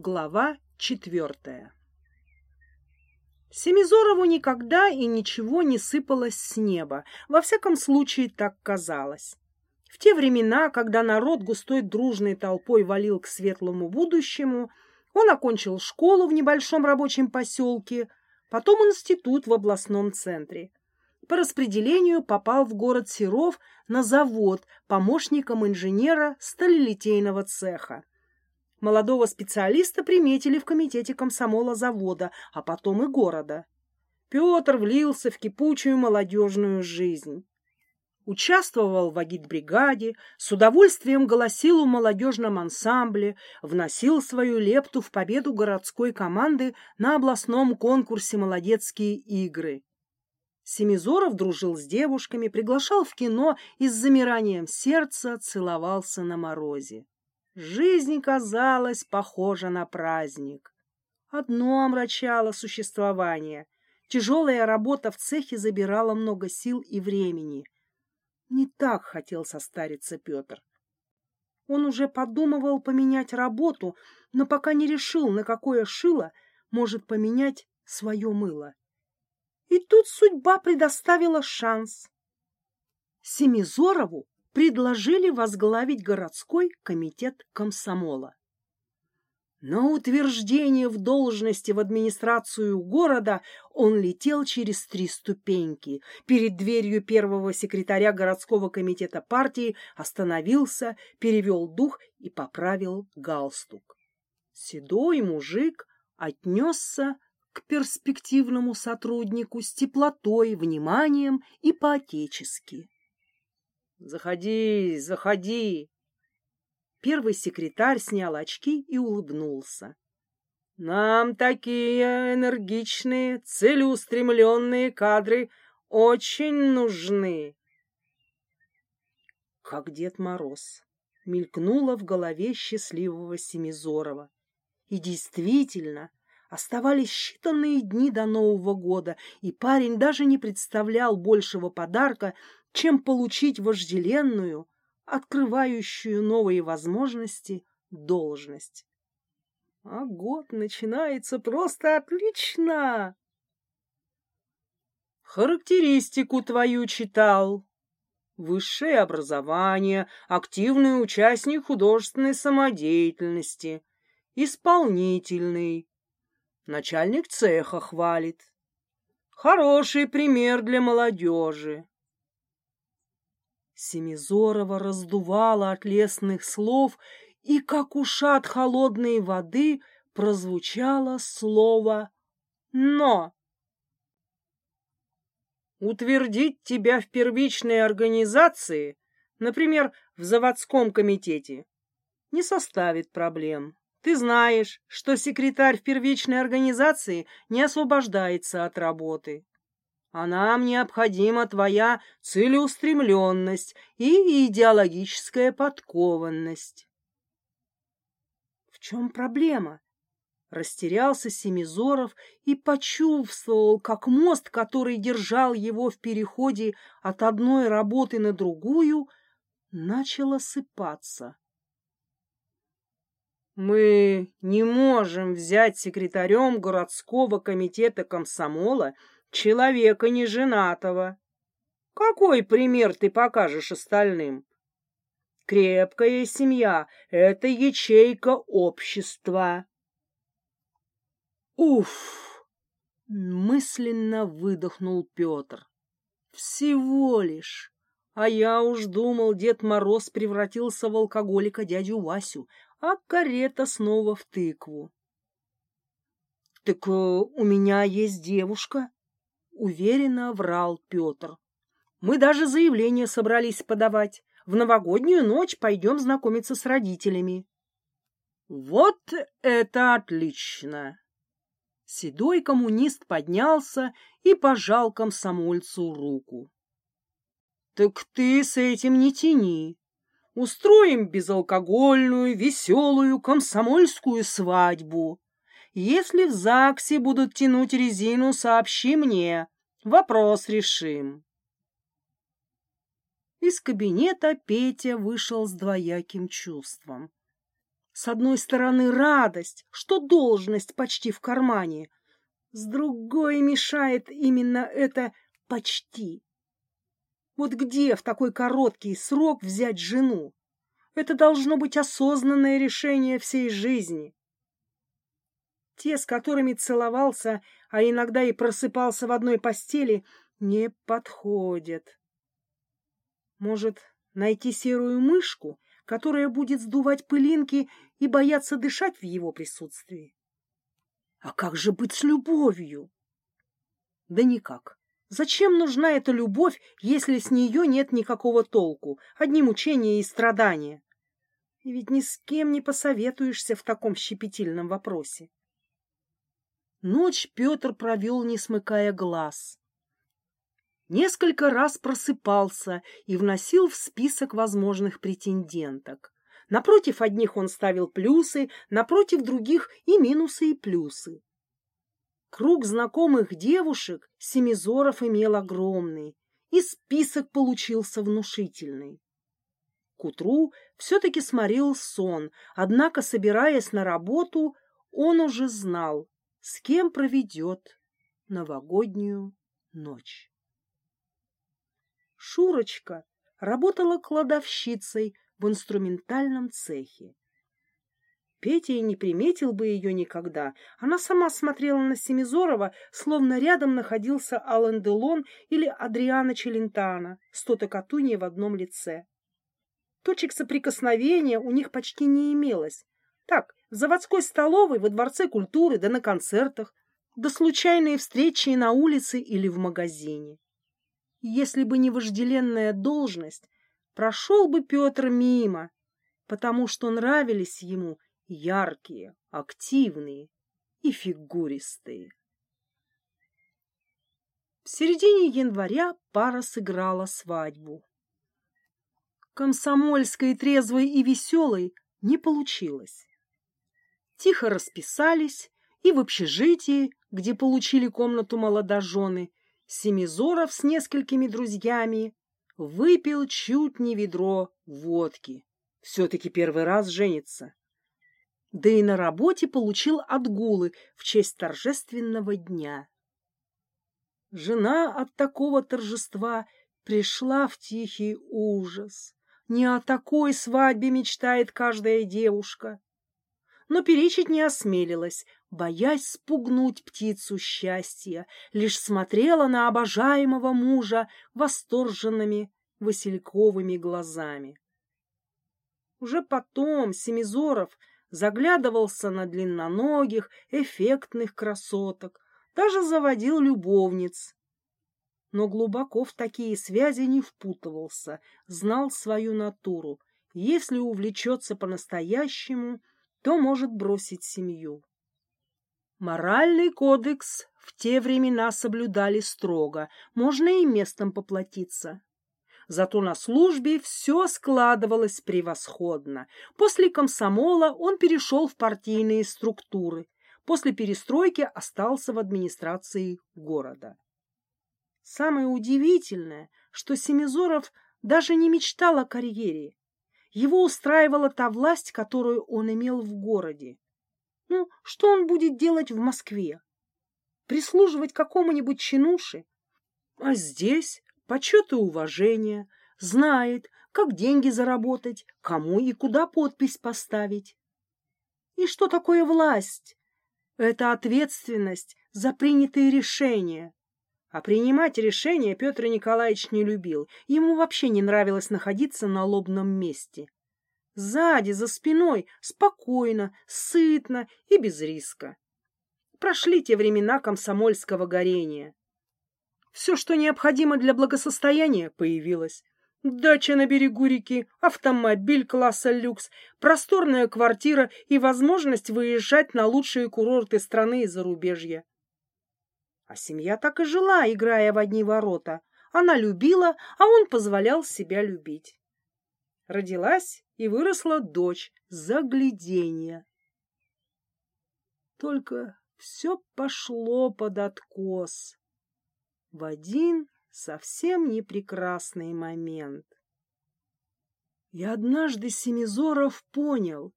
Глава четвертая Семизорову никогда и ничего не сыпалось с неба, во всяком случае так казалось. В те времена, когда народ густой дружной толпой валил к светлому будущему, он окончил школу в небольшом рабочем поселке, потом институт в областном центре. По распределению попал в город Серов на завод помощником инженера сталелитейного цеха. Молодого специалиста приметили в комитете комсомола завода, а потом и города. Петр влился в кипучую молодежную жизнь. Участвовал в агитбригаде, с удовольствием голосил у молодежном ансамбле, вносил свою лепту в победу городской команды на областном конкурсе «Молодецкие игры». Семизоров дружил с девушками, приглашал в кино и с замиранием сердца целовался на морозе. Жизнь казалась похожа на праздник. Одно омрачало существование. Тяжелая работа в цехе забирала много сил и времени. Не так хотел состариться Петр. Он уже подумывал поменять работу, но пока не решил, на какое шило может поменять свое мыло. И тут судьба предоставила шанс. Семизорову предложили возглавить городской комитет комсомола. На утверждение в должности в администрацию города он летел через три ступеньки. Перед дверью первого секретаря городского комитета партии остановился, перевел дух и поправил галстук. Седой мужик отнесся к перспективному сотруднику с теплотой, вниманием и по-отечески. Заходи, заходи. Первый секретарь снял очки и улыбнулся. Нам такие энергичные, целеустремленные кадры очень нужны. Как Дед Мороз мелькнуло в голове счастливого Семизорова. И действительно, оставались считанные дни до Нового года, и парень даже не представлял большего подарка, чем получить вожделенную, открывающую новые возможности должность. А год начинается просто отлично. Характеристику твою читал. Высшее образование, активный участник художественной самодеятельности, исполнительный. Начальник цеха хвалит. Хороший пример для молодежи. Семизорова раздувала от лесных слов, и, как ушат холодной воды, прозвучало слово «но». Утвердить тебя в первичной организации, например, в заводском комитете, не составит проблем. Ты знаешь, что секретарь в первичной организации не освобождается от работы а нам необходима твоя целеустремленность и идеологическая подкованность. В чем проблема? Растерялся Семизоров и почувствовал, как мост, который держал его в переходе от одной работы на другую, начал осыпаться. Мы не можем взять секретарем городского комитета комсомола человека неженатого. Какой пример ты покажешь остальным? Крепкая семья — это ячейка общества. Уф! Мысленно выдохнул Петр. Всего лишь. А я уж думал, Дед Мороз превратился в алкоголика дядю Васю, а карета снова в тыкву. — Так э, у меня есть девушка, уверенно врал Петр. Мы даже заявление собрались подавать. В новогоднюю ночь пойдем знакомиться с родителями. Вот это отлично! Седой коммунист поднялся и пожал комсомольцу руку. Так ты с этим не тяни. Устроим безалкогольную, веселую комсомольскую свадьбу. Если в ЗАГСе будут тянуть резину, сообщи мне. Вопрос решим. Из кабинета Петя вышел с двояким чувством. С одной стороны радость, что должность почти в кармане, с другой мешает именно это «почти». Вот где в такой короткий срок взять жену? Это должно быть осознанное решение всей жизни. Те, с которыми целовался, а иногда и просыпался в одной постели, не подходят. Может, найти серую мышку, которая будет сдувать пылинки и бояться дышать в его присутствии? А как же быть с любовью? Да никак. Зачем нужна эта любовь, если с нее нет никакого толку, одни мучения и страдания? И ведь ни с кем не посоветуешься в таком щепетильном вопросе. Ночь Петр провел, не смыкая глаз. Несколько раз просыпался и вносил в список возможных претенденток. Напротив одних он ставил плюсы, напротив других и минусы, и плюсы. Круг знакомых девушек Семизоров имел огромный, и список получился внушительный. К утру все-таки сморил сон, однако, собираясь на работу, он уже знал, с кем проведет новогоднюю ночь. Шурочка работала кладовщицей в инструментальном цехе. Петя и не приметил бы ее никогда. Она сама смотрела на Семизорова, словно рядом находился Алан Делон или Адриана Челентана, сто-то катунья в одном лице. Точек соприкосновения у них почти не имелось. Так, в заводской столовой, во дворце культуры, да на концертах, да случайные встречи на улице или в магазине. Если бы не вожделенная должность, прошел бы Петр мимо, потому что нравились ему яркие, активные и фигуристые. В середине января пара сыграла свадьбу. Комсомольской, трезвой и веселой не получилось. Тихо расписались и в общежитии, где получили комнату молодожены, Семизоров с несколькими друзьями выпил чуть не ведро водки. Все-таки первый раз женится. Да и на работе получил отгулы в честь торжественного дня. Жена от такого торжества пришла в тихий ужас. Не о такой свадьбе мечтает каждая девушка. Но перечить не осмелилась, боясь спугнуть птицу счастья, лишь смотрела на обожаемого мужа восторженными васильковыми глазами. Уже потом Семизоров заглядывался на длинноногих, эффектных красоток, даже заводил любовниц. Но глубоко в такие связи не впутывался, знал свою натуру. Если увлечется по-настоящему, то может бросить семью. Моральный кодекс в те времена соблюдали строго, можно и местом поплатиться. Зато на службе все складывалось превосходно. После комсомола он перешел в партийные структуры. После перестройки остался в администрации города. Самое удивительное, что Семизоров даже не мечтал о карьере. Его устраивала та власть, которую он имел в городе. Ну, что он будет делать в Москве? Прислуживать какому-нибудь чинуше? А здесь почет и уважение, знает, как деньги заработать, кому и куда подпись поставить. И что такое власть? Это ответственность за принятые решения. А принимать решения Петр Николаевич не любил. Ему вообще не нравилось находиться на лобном месте. Сзади, за спиной, спокойно, сытно и без риска. Прошли те времена комсомольского горения. Все, что необходимо для благосостояния, появилось. Дача на берегу реки, автомобиль класса люкс, просторная квартира и возможность выезжать на лучшие курорты страны и зарубежья. А семья так и жила, играя в одни ворота. Она любила, а он позволял себя любить. Родилась и выросла дочь, загляденье. Только все пошло под откос в один совсем непрекрасный момент. И однажды Семизоров понял,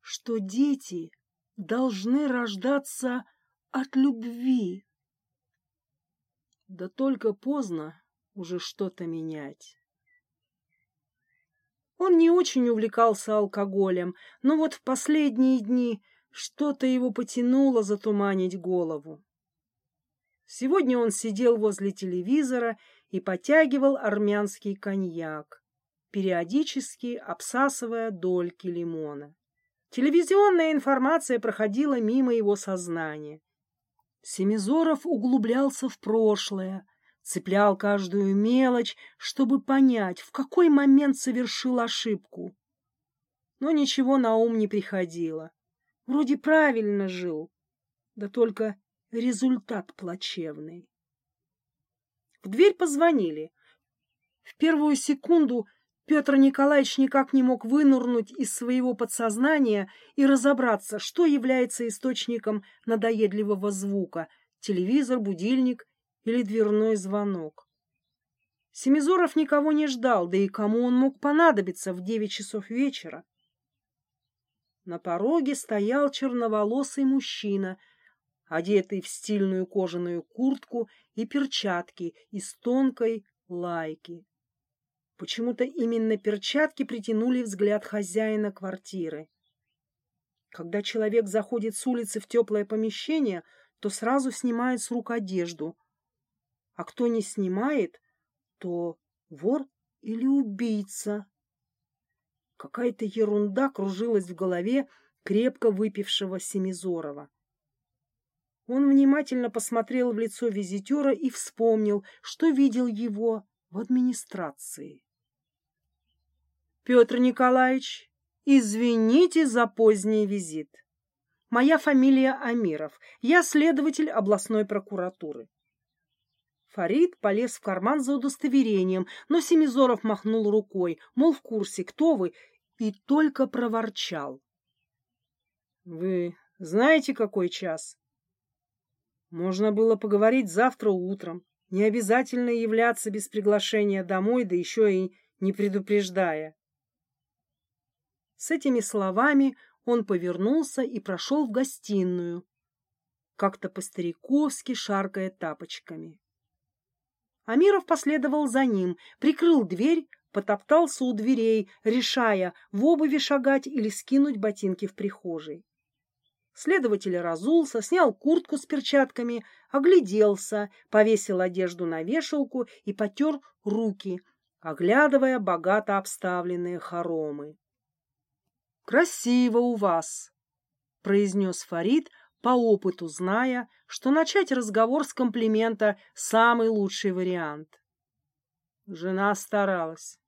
что дети должны рождаться от любви. Да только поздно уже что-то менять. Он не очень увлекался алкоголем, но вот в последние дни что-то его потянуло затуманить голову. Сегодня он сидел возле телевизора и потягивал армянский коньяк, периодически обсасывая дольки лимона. Телевизионная информация проходила мимо его сознания. Семизоров углублялся в прошлое, цеплял каждую мелочь, чтобы понять, в какой момент совершил ошибку. Но ничего на ум не приходило. Вроде правильно жил, да только результат плачевный. В дверь позвонили. В первую секунду Петр Николаевич никак не мог вынурнуть из своего подсознания и разобраться, что является источником надоедливого звука — телевизор, будильник или дверной звонок. Семизоров никого не ждал, да и кому он мог понадобиться в девять часов вечера. На пороге стоял черноволосый мужчина, одетый в стильную кожаную куртку и перчатки из тонкой лайки. Почему-то именно перчатки притянули взгляд хозяина квартиры. Когда человек заходит с улицы в теплое помещение, то сразу снимает с рук одежду. А кто не снимает, то вор или убийца. Какая-то ерунда кружилась в голове крепко выпившего Семизорова. Он внимательно посмотрел в лицо визитера и вспомнил, что видел его в администрации. Петр Николаевич, извините за поздний визит. Моя фамилия Амиров. Я следователь областной прокуратуры. Фарид полез в карман за удостоверением, но Семизоров махнул рукой, мол, в курсе, кто вы, и только проворчал. — Вы знаете, какой час? Можно было поговорить завтра утром, не обязательно являться без приглашения домой, да еще и не предупреждая. С этими словами он повернулся и прошел в гостиную, как-то по-стариковски шаркая тапочками. Амиров последовал за ним, прикрыл дверь, потоптался у дверей, решая, в обуви шагать или скинуть ботинки в прихожей. Следователь разулся, снял куртку с перчатками, огляделся, повесил одежду на вешалку и потер руки, оглядывая богато обставленные хоромы. Красиво у вас, произнес Фарид, по опыту зная, что начать разговор с комплимента самый лучший вариант. Жена старалась.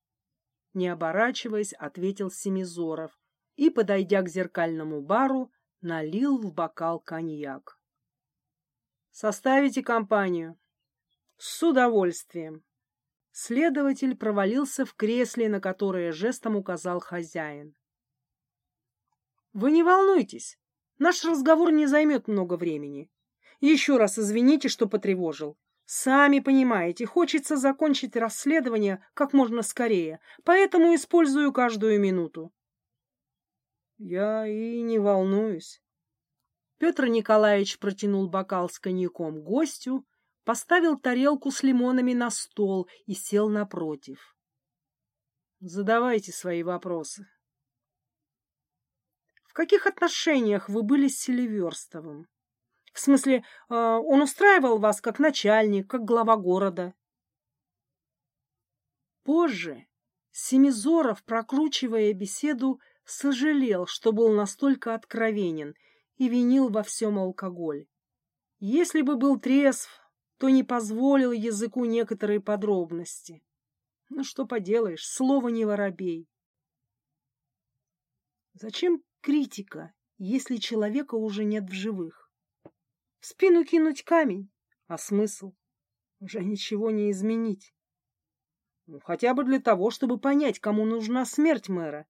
Не оборачиваясь, ответил Семизоров и, подойдя к зеркальному бару, налил в бокал коньяк. Составите компанию. С удовольствием. Следователь провалился в кресле, на которое жестом указал хозяин. Вы не волнуйтесь, наш разговор не займет много времени. Еще раз извините, что потревожил. Сами понимаете, хочется закончить расследование как можно скорее, поэтому использую каждую минуту. Я и не волнуюсь. Петр Николаевич протянул бокал с коньяком гостю, поставил тарелку с лимонами на стол и сел напротив. Задавайте свои вопросы. Каких отношениях вы были с Селиверстовым? В смысле, а, он устраивал вас как начальник, как глава города? Позже Семизоров, прокручивая беседу, сожалел, что был настолько откровенен и винил во всем алкоголь. Если бы был трезв, то не позволил языку некоторые подробности. Ну что поделаешь, слово не воробей. Зачем критика, если человека уже нет в живых. В спину кинуть камень, а смысл? Уже ничего не изменить. Ну, хотя бы для того, чтобы понять, кому нужна смерть мэра.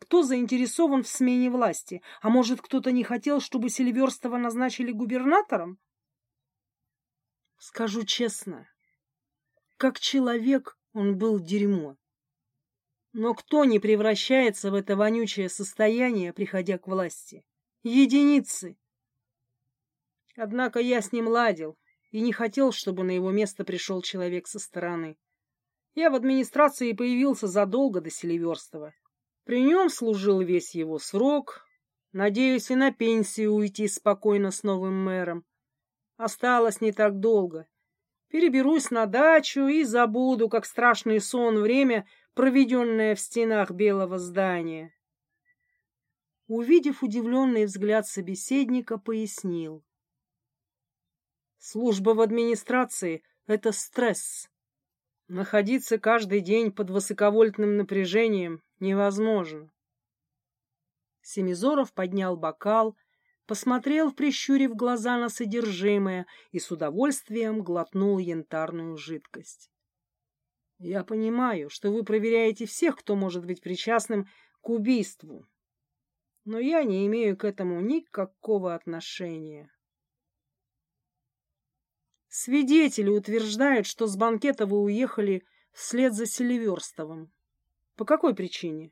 Кто заинтересован в смене власти? А может, кто-то не хотел, чтобы Сильверстова назначили губернатором? Скажу честно, как человек он был дерьмо. Но кто не превращается в это вонючее состояние, приходя к власти? Единицы. Однако я с ним ладил и не хотел, чтобы на его место пришел человек со стороны. Я в администрации появился задолго до Селиверстова. При нем служил весь его срок. Надеюсь и на пенсию уйти спокойно с новым мэром. Осталось не так долго. Переберусь на дачу и забуду, как страшный сон, время, проведенное в стенах белого здания. Увидев удивленный взгляд собеседника, пояснил. Служба в администрации — это стресс. Находиться каждый день под высоковольтным напряжением невозможно. Семизоров поднял бокал, посмотрел, прищурив глаза на содержимое, и с удовольствием глотнул янтарную жидкость. Я понимаю, что вы проверяете всех, кто может быть причастным к убийству, но я не имею к этому никакого отношения. Свидетели утверждают, что с банкета вы уехали вслед за Селиверстовым. По какой причине?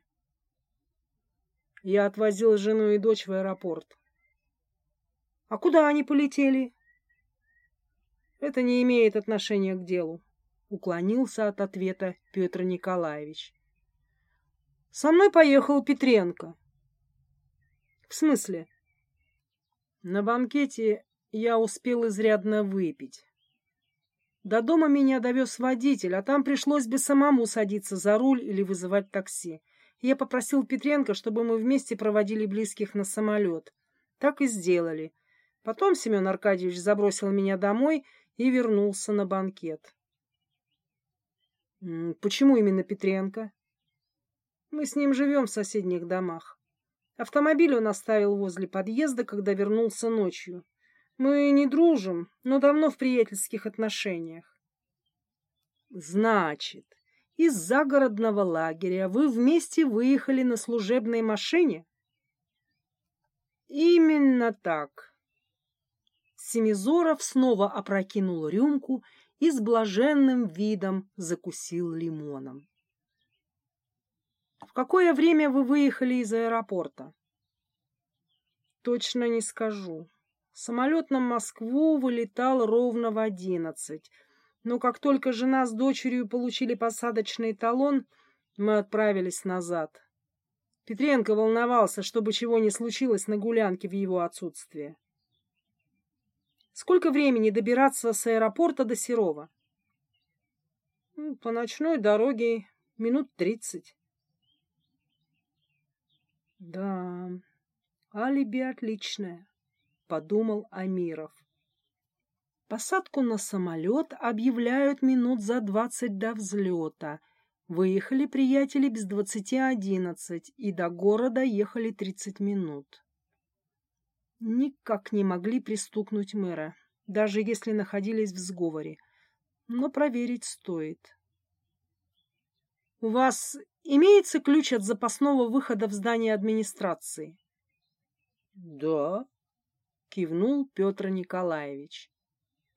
Я отвозил жену и дочь в аэропорт. А куда они полетели? Это не имеет отношения к делу, уклонился от ответа Петр Николаевич. Со мной поехал Петренко. В смысле? На банкете я успел изрядно выпить. До дома меня довез водитель, а там пришлось бы самому садиться за руль или вызывать такси. Я попросил Петренко, чтобы мы вместе проводили близких на самолет. Так и сделали. Потом Семен Аркадьевич забросил меня домой и вернулся на банкет. Почему именно Петренко? Мы с ним живем в соседних домах. Автомобиль он оставил возле подъезда, когда вернулся ночью. Мы не дружим, но давно в приятельских отношениях. Значит, из загородного лагеря вы вместе выехали на служебной машине? Именно так. Семизоров снова опрокинул рюмку и с блаженным видом закусил лимоном. В какое время вы выехали из аэропорта? Точно не скажу. Самолет на Москву вылетал ровно в одиннадцать. Но как только жена с дочерью получили посадочный талон, мы отправились назад. Петренко волновался, чтобы чего не случилось на гулянке в его отсутствие. Сколько времени добираться с аэропорта до Серова? Ну, по ночной дороге минут тридцать. Да, алиби отличное подумал Амиров. Посадку на самолет объявляют минут за двадцать до взлета. Выехали приятели без двадцати одиннадцать и до города ехали тридцать минут. Никак не могли пристукнуть мэра, даже если находились в сговоре. Но проверить стоит. — У вас имеется ключ от запасного выхода в здание администрации? — Да, — кивнул Петр Николаевич.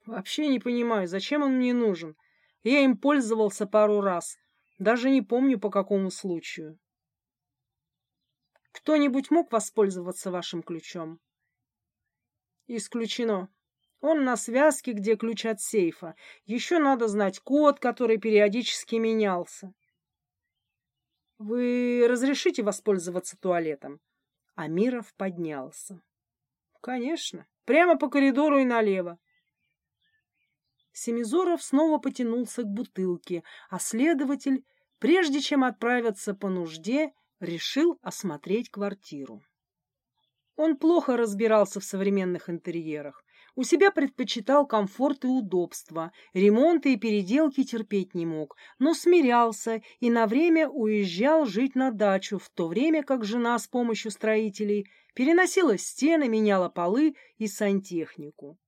«Вообще не понимаю, зачем он мне нужен. Я им пользовался пару раз. Даже не помню, по какому случаю». «Кто-нибудь мог воспользоваться вашим ключом?» «Исключено. Он на связке, где ключ от сейфа. Еще надо знать код, который периодически менялся». «Вы разрешите воспользоваться туалетом?» Амиров поднялся. Конечно, прямо по коридору и налево. Семизоров снова потянулся к бутылке, а следователь, прежде чем отправиться по нужде, решил осмотреть квартиру. Он плохо разбирался в современных интерьерах. У себя предпочитал комфорт и удобство, ремонты и переделки терпеть не мог, но смирялся и на время уезжал жить на дачу, в то время как жена с помощью строителей переносила стены, меняла полы и сантехнику.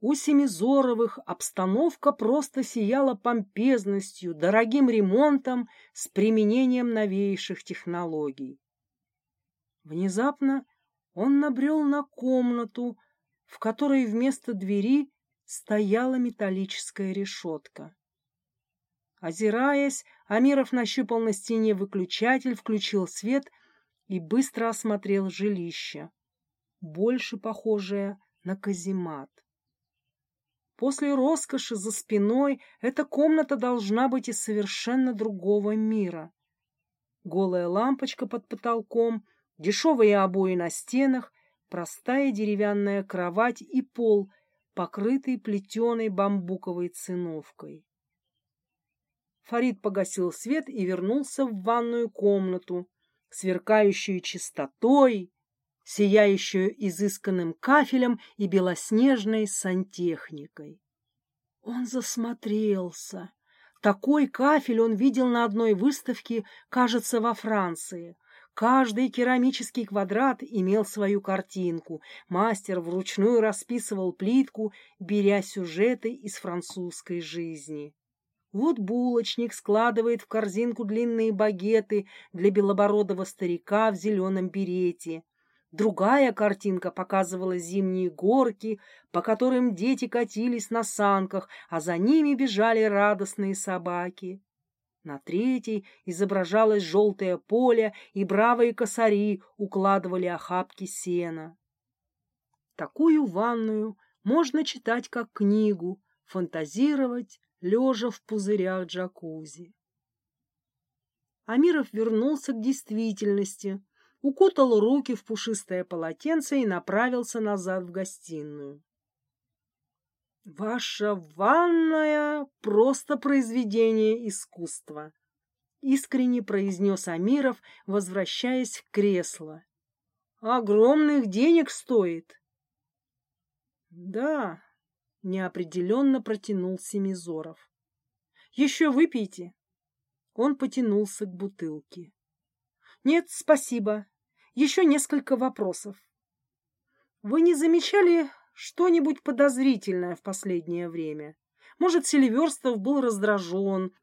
У Семизоровых обстановка просто сияла помпезностью, дорогим ремонтом с применением новейших технологий. Внезапно он набрел на комнату, в которой вместо двери стояла металлическая решетка. Озираясь, Амиров нащупал на стене выключатель, включил свет и быстро осмотрел жилище, больше похожее на каземат. После роскоши за спиной эта комната должна быть из совершенно другого мира. Голая лампочка под потолком, дешевые обои на стенах, простая деревянная кровать и пол, покрытый плетеной бамбуковой циновкой. Фарид погасил свет и вернулся в ванную комнату, сверкающую чистотой, сияющую изысканным кафелем и белоснежной сантехникой. Он засмотрелся. Такой кафель он видел на одной выставке, кажется, во Франции. Каждый керамический квадрат имел свою картинку. Мастер вручную расписывал плитку, беря сюжеты из французской жизни. Вот булочник складывает в корзинку длинные багеты для белобородого старика в зеленом берете. Другая картинка показывала зимние горки, по которым дети катились на санках, а за ними бежали радостные собаки. На третьей изображалось желтое поле, и бравые косари укладывали охапки сена. Такую ванную можно читать как книгу, фантазировать, лежа в пузырях джакузи. Амиров вернулся к действительности, укутал руки в пушистое полотенце и направился назад в гостиную. «Ваша ванная — просто произведение искусства», — искренне произнес Амиров, возвращаясь в кресло. «Огромных денег стоит». «Да», — неопределенно протянул Семизоров. «Еще выпейте». Он потянулся к бутылке. «Нет, спасибо. Еще несколько вопросов. Вы не замечали что-нибудь подозрительное в последнее время? Может, Селиверстов был раздражен,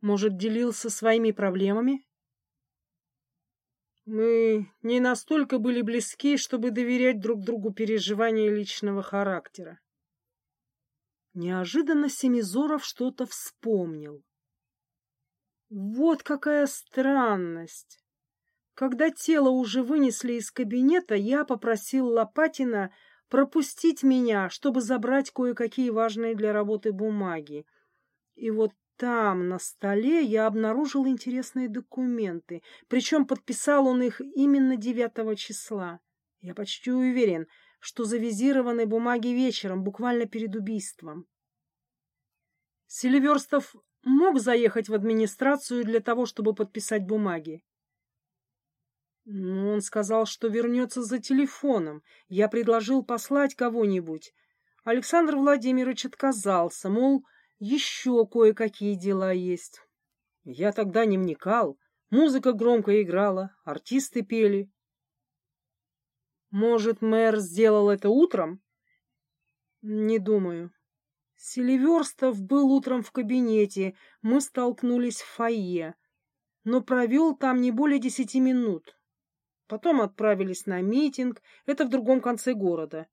может, делился своими проблемами? Мы не настолько были близки, чтобы доверять друг другу переживания личного характера. Неожиданно Семизоров что-то вспомнил. Вот какая странность! Когда тело уже вынесли из кабинета, я попросил Лопатина пропустить меня, чтобы забрать кое-какие важные для работы бумаги. И вот там, на столе, я обнаружил интересные документы, причем подписал он их именно 9 числа. Я почти уверен, что завизированы бумаги вечером, буквально перед убийством. Селиверстов мог заехать в администрацию для того, чтобы подписать бумаги. Он сказал, что вернется за телефоном. Я предложил послать кого-нибудь. Александр Владимирович отказался, мол, еще кое-какие дела есть. Я тогда не вникал. Музыка громко играла, артисты пели. Может, мэр сделал это утром? Не думаю. Селиверстов был утром в кабинете, мы столкнулись в фойе, но провел там не более десяти минут. Потом отправились на митинг, это в другом конце города.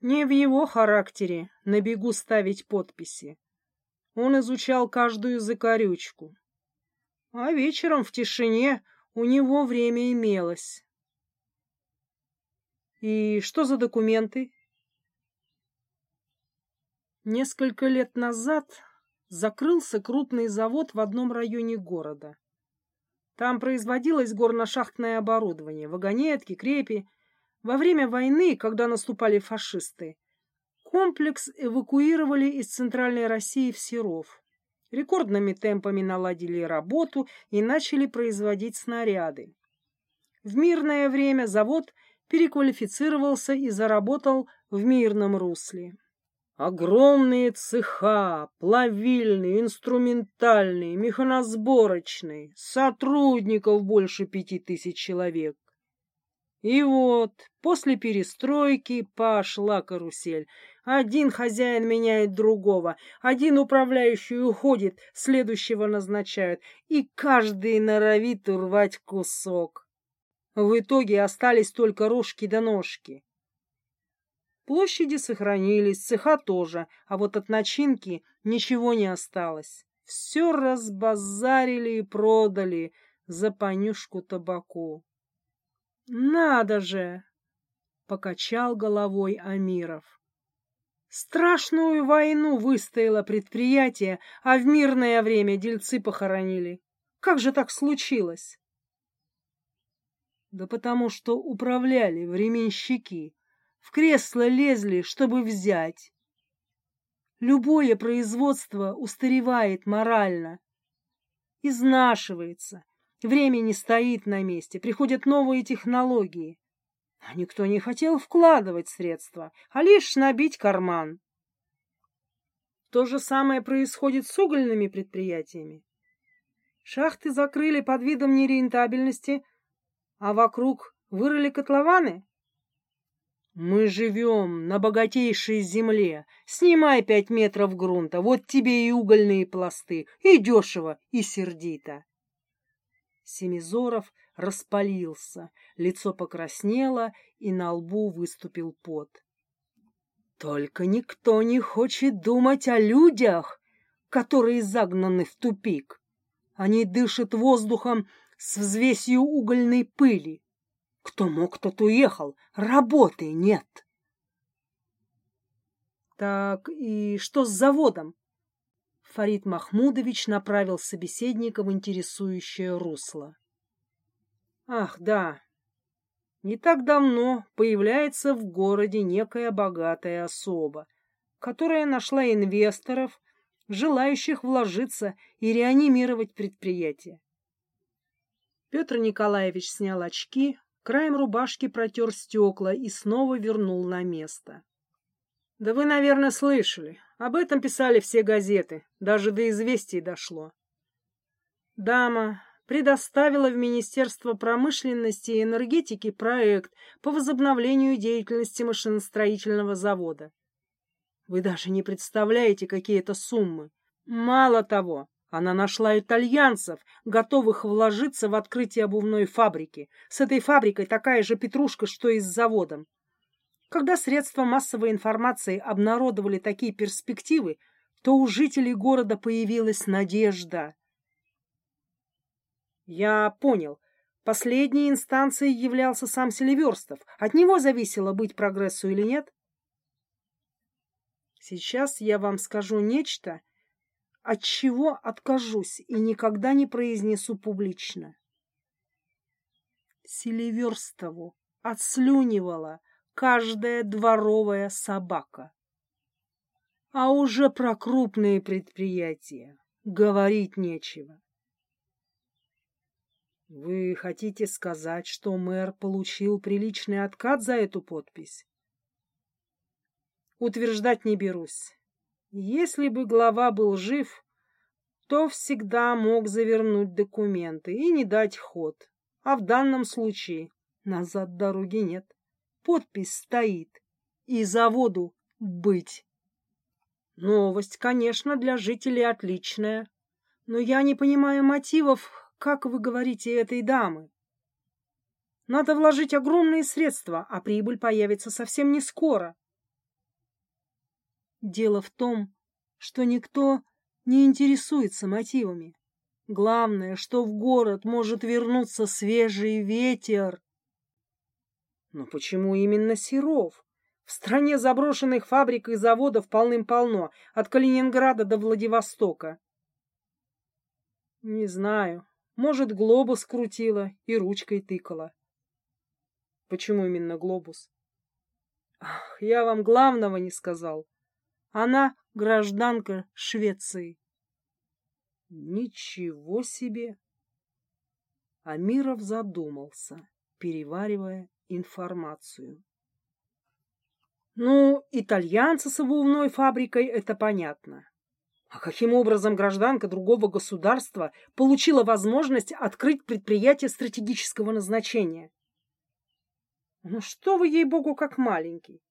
Не в его характере на бегу ставить подписи. Он изучал каждую закорючку. А вечером в тишине у него время имелось. И что за документы? Несколько лет назад закрылся крупный завод в одном районе города. Там производилось горно-шахтное оборудование, вагонетки, крепи. Во время войны, когда наступали фашисты, комплекс эвакуировали из Центральной России в Серов. Рекордными темпами наладили работу и начали производить снаряды. В мирное время завод переквалифицировался и заработал в мирном русле. Огромные цеха, плавильные, инструментальные, механосборочные, сотрудников больше пяти тысяч человек. И вот, после перестройки пошла карусель. Один хозяин меняет другого, один управляющий уходит, следующего назначают, и каждый норовит урвать кусок. В итоге остались только рожки да ножки. Площади сохранились, цеха тоже, а вот от начинки ничего не осталось. Все разбазарили и продали за понюшку табаку. Надо же! Покачал головой Амиров. Страшную войну выстояло предприятие, а в мирное время дельцы похоронили. Как же так случилось? Да потому что управляли временщики, в кресло лезли, чтобы взять. Любое производство устаревает морально, изнашивается, время не стоит на месте, приходят новые технологии. А никто не хотел вкладывать средства, а лишь набить карман. То же самое происходит с угольными предприятиями. Шахты закрыли под видом нерентабельности, а вокруг вырыли котлованы. Мы живем на богатейшей земле. Снимай пять метров грунта, вот тебе и угольные пласты, и дешево, и сердито. Семизоров распалился, лицо покраснело, и на лбу выступил пот. Только никто не хочет думать о людях, которые загнаны в тупик. Они дышат воздухом с взвесью угольной пыли. Кто мог, тот уехал, работы нет. Так и что с заводом? Фарид Махмудович направил собеседника в интересующее русло. Ах, да. Не так давно появляется в городе некая богатая особа, которая нашла инвесторов, желающих вложиться и реанимировать предприятие. Петр Николаевич снял очки, краем рубашки протер стекла и снова вернул на место. Да вы, наверное, слышали. Об этом писали все газеты, даже до известий дошло. Дама предоставила в Министерство промышленности и энергетики проект по возобновлению деятельности машиностроительного завода. Вы даже не представляете, какие это суммы. Мало того, она нашла итальянцев, готовых вложиться в открытие обувной фабрики. С этой фабрикой такая же петрушка, что и с заводом. Когда средства массовой информации обнародовали такие перспективы, то у жителей города появилась надежда. Я понял. Последней инстанцией являлся сам Селиверстов. От него зависело, быть прогрессу или нет. Сейчас я вам скажу нечто, от чего откажусь и никогда не произнесу публично. Селиверстову отслюнивала каждая дворовая собака. А уже про крупные предприятия говорить нечего. Вы хотите сказать, что мэр получил приличный откат за эту подпись? Утверждать не берусь. Если бы глава был жив, то всегда мог завернуть документы и не дать ход. А в данном случае назад дороги нет. Подпись стоит. И заводу быть. Новость, конечно, для жителей отличная. Но я не понимаю мотивов, как вы говорите, этой дамы. Надо вложить огромные средства, а прибыль появится совсем не скоро. Дело в том, что никто не интересуется мотивами. Главное, что в город может вернуться свежий ветер. Но почему именно Серов? В стране заброшенных фабрик и заводов полным-полно, от Калининграда до Владивостока. Не знаю. Может, глобус крутила и ручкой тыкала. Почему именно глобус? Ах, я вам главного не сказал. Она гражданка Швеции. Ничего себе! Амиров задумался, переваривая информацию. Ну, итальянцы с обувной фабрикой — это понятно. А каким образом гражданка другого государства получила возможность открыть предприятие стратегического назначения? Ну что вы, ей-богу, как маленький.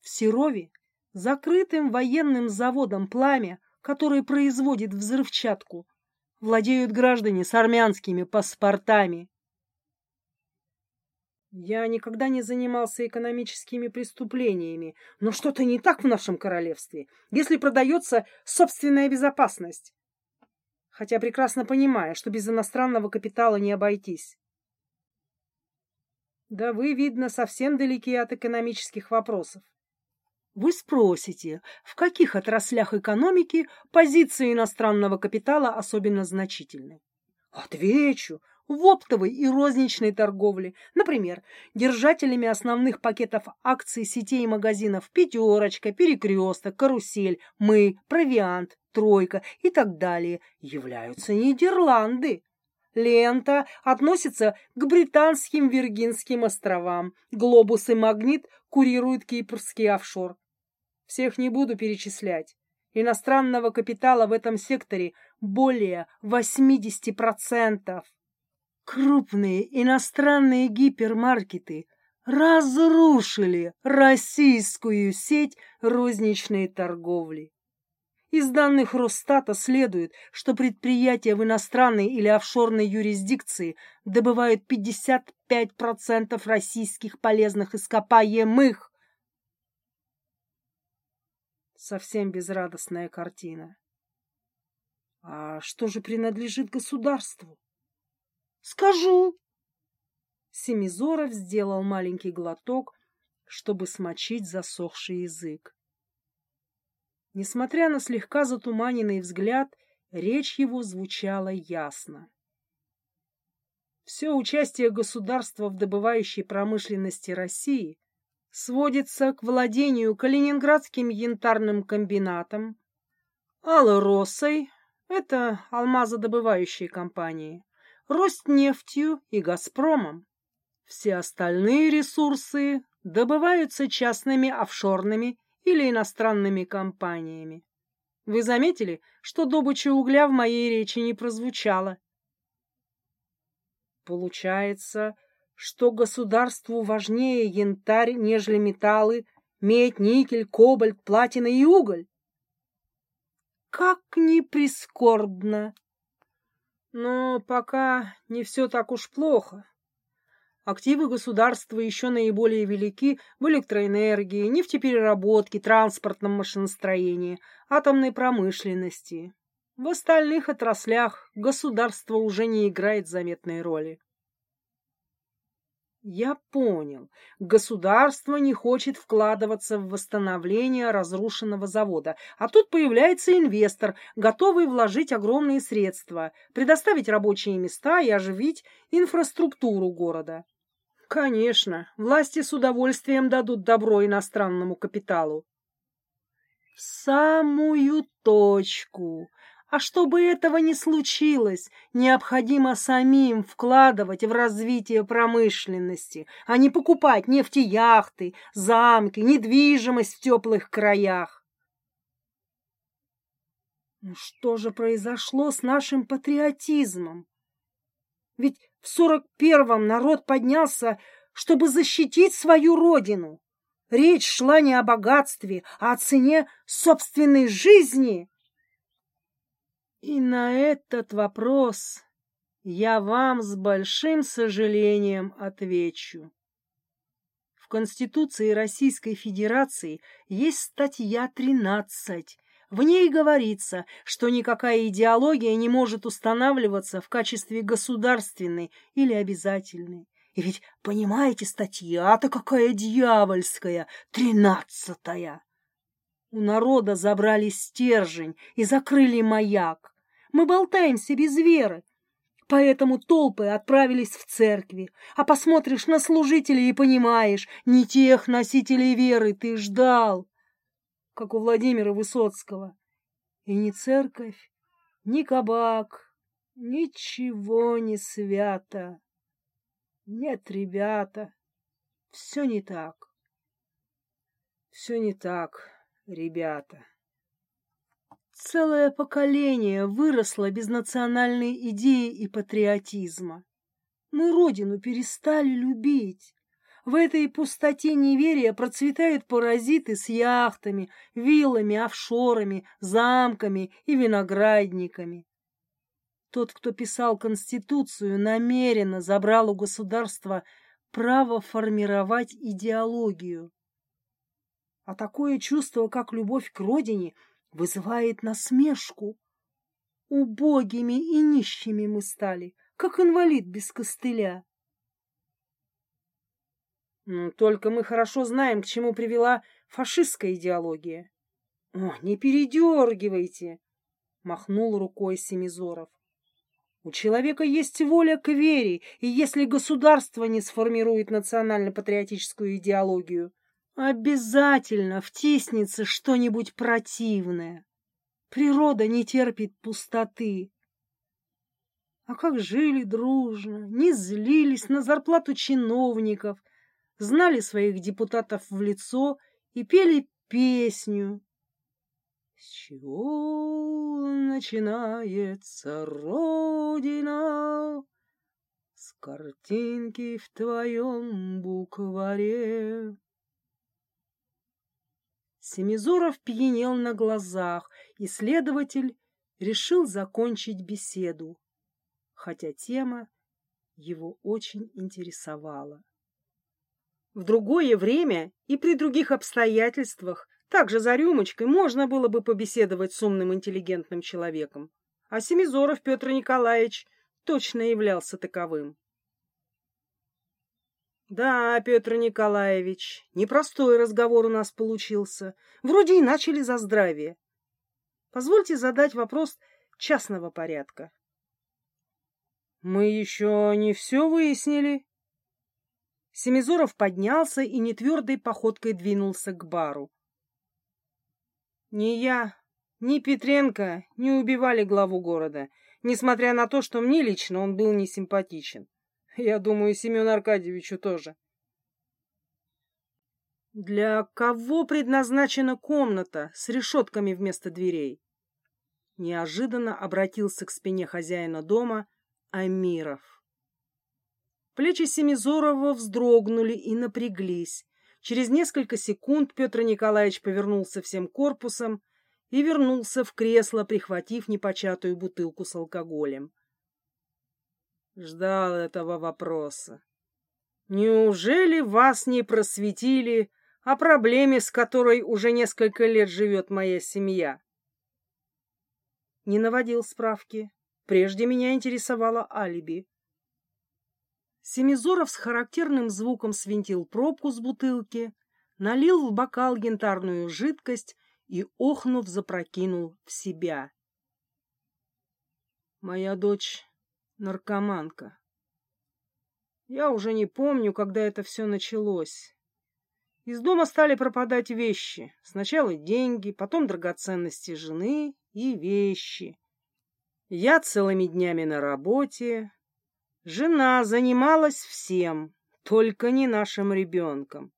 В Серове закрытым военным заводом «Пламя», который производит взрывчатку, владеют граждане с армянскими паспортами. Я никогда не занимался экономическими преступлениями, но что-то не так в нашем королевстве, если продается собственная безопасность. хотя прекрасно понимая, что без иностранного капитала не обойтись. Да вы, видно, совсем далеки от экономических вопросов. Вы спросите, в каких отраслях экономики позиции иностранного капитала особенно значительны? Отвечу, в оптовой и розничной торговле. Например, держателями основных пакетов акций сетей магазинов «Пятерочка», «Перекресток», «Карусель», «Мы», «Провиант», «Тройка» и так далее являются Нидерланды. Лента относится к британским Виргинским островам. Глобус и Магнит курируют кипрский офшор. Всех не буду перечислять. Иностранного капитала в этом секторе более 80%. Крупные иностранные гипермаркеты разрушили российскую сеть розничной торговли. Из данных Росстата следует, что предприятия в иностранной или офшорной юрисдикции добывают 55% российских полезных ископаемых. Совсем безрадостная картина. А что же принадлежит государству? Скажу. Семизоров сделал маленький глоток, чтобы смочить засохший язык. Несмотря на слегка затуманенный взгляд, речь его звучала ясно. Все участие государства в добывающей промышленности России сводится к владению Калининградским янтарным комбинатом, Аллоросой, это алмазодобывающие компании, Ростнефтью и Газпромом. Все остальные ресурсы добываются частными офшорными или иностранными компаниями. Вы заметили, что добыча угля в моей речи не прозвучала? Получается, что государству важнее янтарь, нежели металлы, медь, никель, кобальт, платина и уголь. Как ни прискорбно! Но пока не все так уж плохо. Активы государства еще наиболее велики в электроэнергии, нефтепереработке, транспортном машиностроении, атомной промышленности. В остальных отраслях государство уже не играет заметной роли. Я понял. Государство не хочет вкладываться в восстановление разрушенного завода, а тут появляется инвестор, готовый вложить огромные средства, предоставить рабочие места и оживить инфраструктуру города. Конечно, власти с удовольствием дадут добро иностранному капиталу. В самую точку. А чтобы этого не случилось, необходимо самим вкладывать в развитие промышленности, а не покупать нефтеяхты, замки, недвижимость в теплых краях. Ну что же произошло с нашим патриотизмом? Ведь в сорок первом народ поднялся, чтобы защитить свою родину. Речь шла не о богатстве, а о цене собственной жизни. И на этот вопрос я вам с большим сожалением отвечу. В Конституции Российской Федерации есть статья 13, в ней говорится, что никакая идеология не может устанавливаться в качестве государственной или обязательной. И ведь, понимаете, статья-то какая дьявольская, тринадцатая. У народа забрали стержень и закрыли маяк. Мы болтаемся без веры, Поэтому толпы отправились в церкви, а посмотришь на служителей и понимаешь, не тех носителей веры ты ждал как у Владимира Высоцкого. И ни церковь, ни кабак, ничего не свято. Нет, ребята, все не так. Все не так, ребята. Целое поколение выросло без национальной идеи и патриотизма. Мы родину перестали любить. В этой пустоте неверия процветают паразиты с яхтами, виллами, офшорами, замками и виноградниками. Тот, кто писал Конституцию, намеренно забрал у государства право формировать идеологию. А такое чувство, как любовь к родине, вызывает насмешку. Убогими и нищими мы стали, как инвалид без костыля. Ну, только мы хорошо знаем, к чему привела фашистская идеология. — О, не передергивайте! — махнул рукой Семизоров. У человека есть воля к вере, и если государство не сформирует национально-патриотическую идеологию, обязательно втиснется что-нибудь противное. Природа не терпит пустоты. А как жили дружно, не злились на зарплату чиновников, знали своих депутатов в лицо и пели песню. С чего начинается Родина? С картинки в твоем букваре. Семизоров пьянел на глазах, и следователь решил закончить беседу, хотя тема его очень интересовала. В другое время и при других обстоятельствах, также за рюмочкой, можно было бы побеседовать с умным интеллигентным человеком. А Семизоров Петр Николаевич точно являлся таковым. Да, Петр Николаевич, непростой разговор у нас получился. Вроде и начали за здравие. Позвольте задать вопрос частного порядка. Мы еще не все выяснили. Семизоров поднялся и нетвердой походкой двинулся к бару. Ни я, ни Петренко не убивали главу города, несмотря на то, что мне лично он был несимпатичен. Я думаю, Семену Аркадьевичу тоже. Для кого предназначена комната с решетками вместо дверей? Неожиданно обратился к спине хозяина дома Амиров. Плечи Семизорова вздрогнули и напряглись. Через несколько секунд Петр Николаевич повернулся всем корпусом и вернулся в кресло, прихватив непочатую бутылку с алкоголем. Ждал этого вопроса. Неужели вас не просветили о проблеме, с которой уже несколько лет живет моя семья? Не наводил справки. Прежде меня интересовало алиби. Семизоров с характерным звуком свинтил пробку с бутылки, налил в бокал янтарную жидкость и, охнув, запрокинул в себя. Моя дочь наркоманка. Я уже не помню, когда это все началось. Из дома стали пропадать вещи. Сначала деньги, потом драгоценности жены и вещи. Я целыми днями на работе. Жена занималась всем, только не нашим ребенком.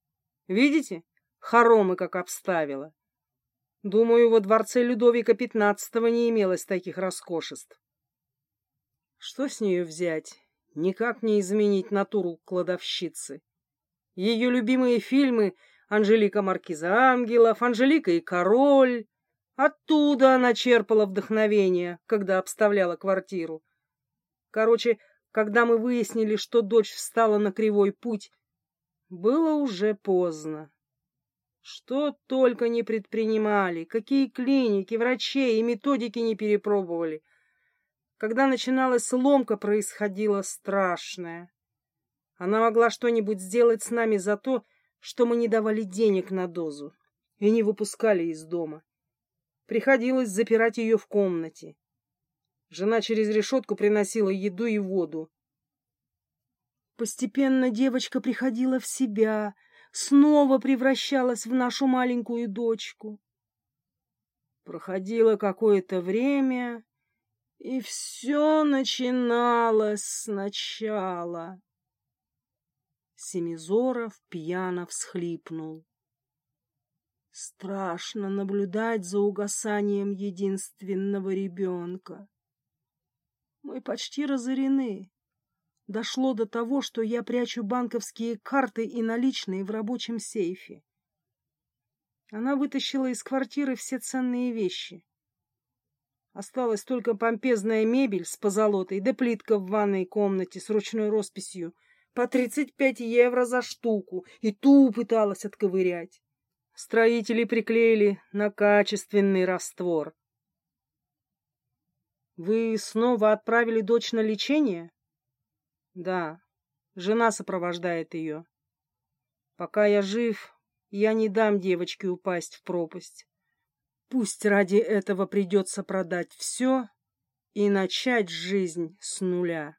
Видите, хоромы как обставила. Думаю, во дворце Людовика XV не имелось таких роскошеств. Что с нее взять? Никак не изменить натуру кладовщицы. Ее любимые фильмы «Анжелика Маркиза Ангелов», «Анжелика и король». Оттуда она черпала вдохновение, когда обставляла квартиру. Короче, когда мы выяснили, что дочь встала на кривой путь, было уже поздно. Что только не предпринимали, какие клиники, врачей и методики не перепробовали. Когда начиналась сломка, происходило страшное. Она могла что-нибудь сделать с нами за то, что мы не давали денег на дозу и не выпускали из дома. Приходилось запирать ее в комнате. Жена через решетку приносила еду и воду. Постепенно девочка приходила в себя, снова превращалась в нашу маленькую дочку. Проходило какое-то время, и все начиналось сначала. Семизоров пьяно всхлипнул. Страшно наблюдать за угасанием единственного ребенка. Мы почти разорены. Дошло до того, что я прячу банковские карты и наличные в рабочем сейфе. Она вытащила из квартиры все ценные вещи. Осталась только помпезная мебель с позолотой, да плитка в ванной комнате с ручной росписью по тридцать пять евро за штуку, и ту пыталась отковырять. Строители приклеили на качественный раствор. Вы снова отправили дочь на лечение? Да. Жена сопровождает ее. Пока я жив, я не дам девочке упасть в пропасть. Пусть ради этого придется продать все и начать жизнь с нуля.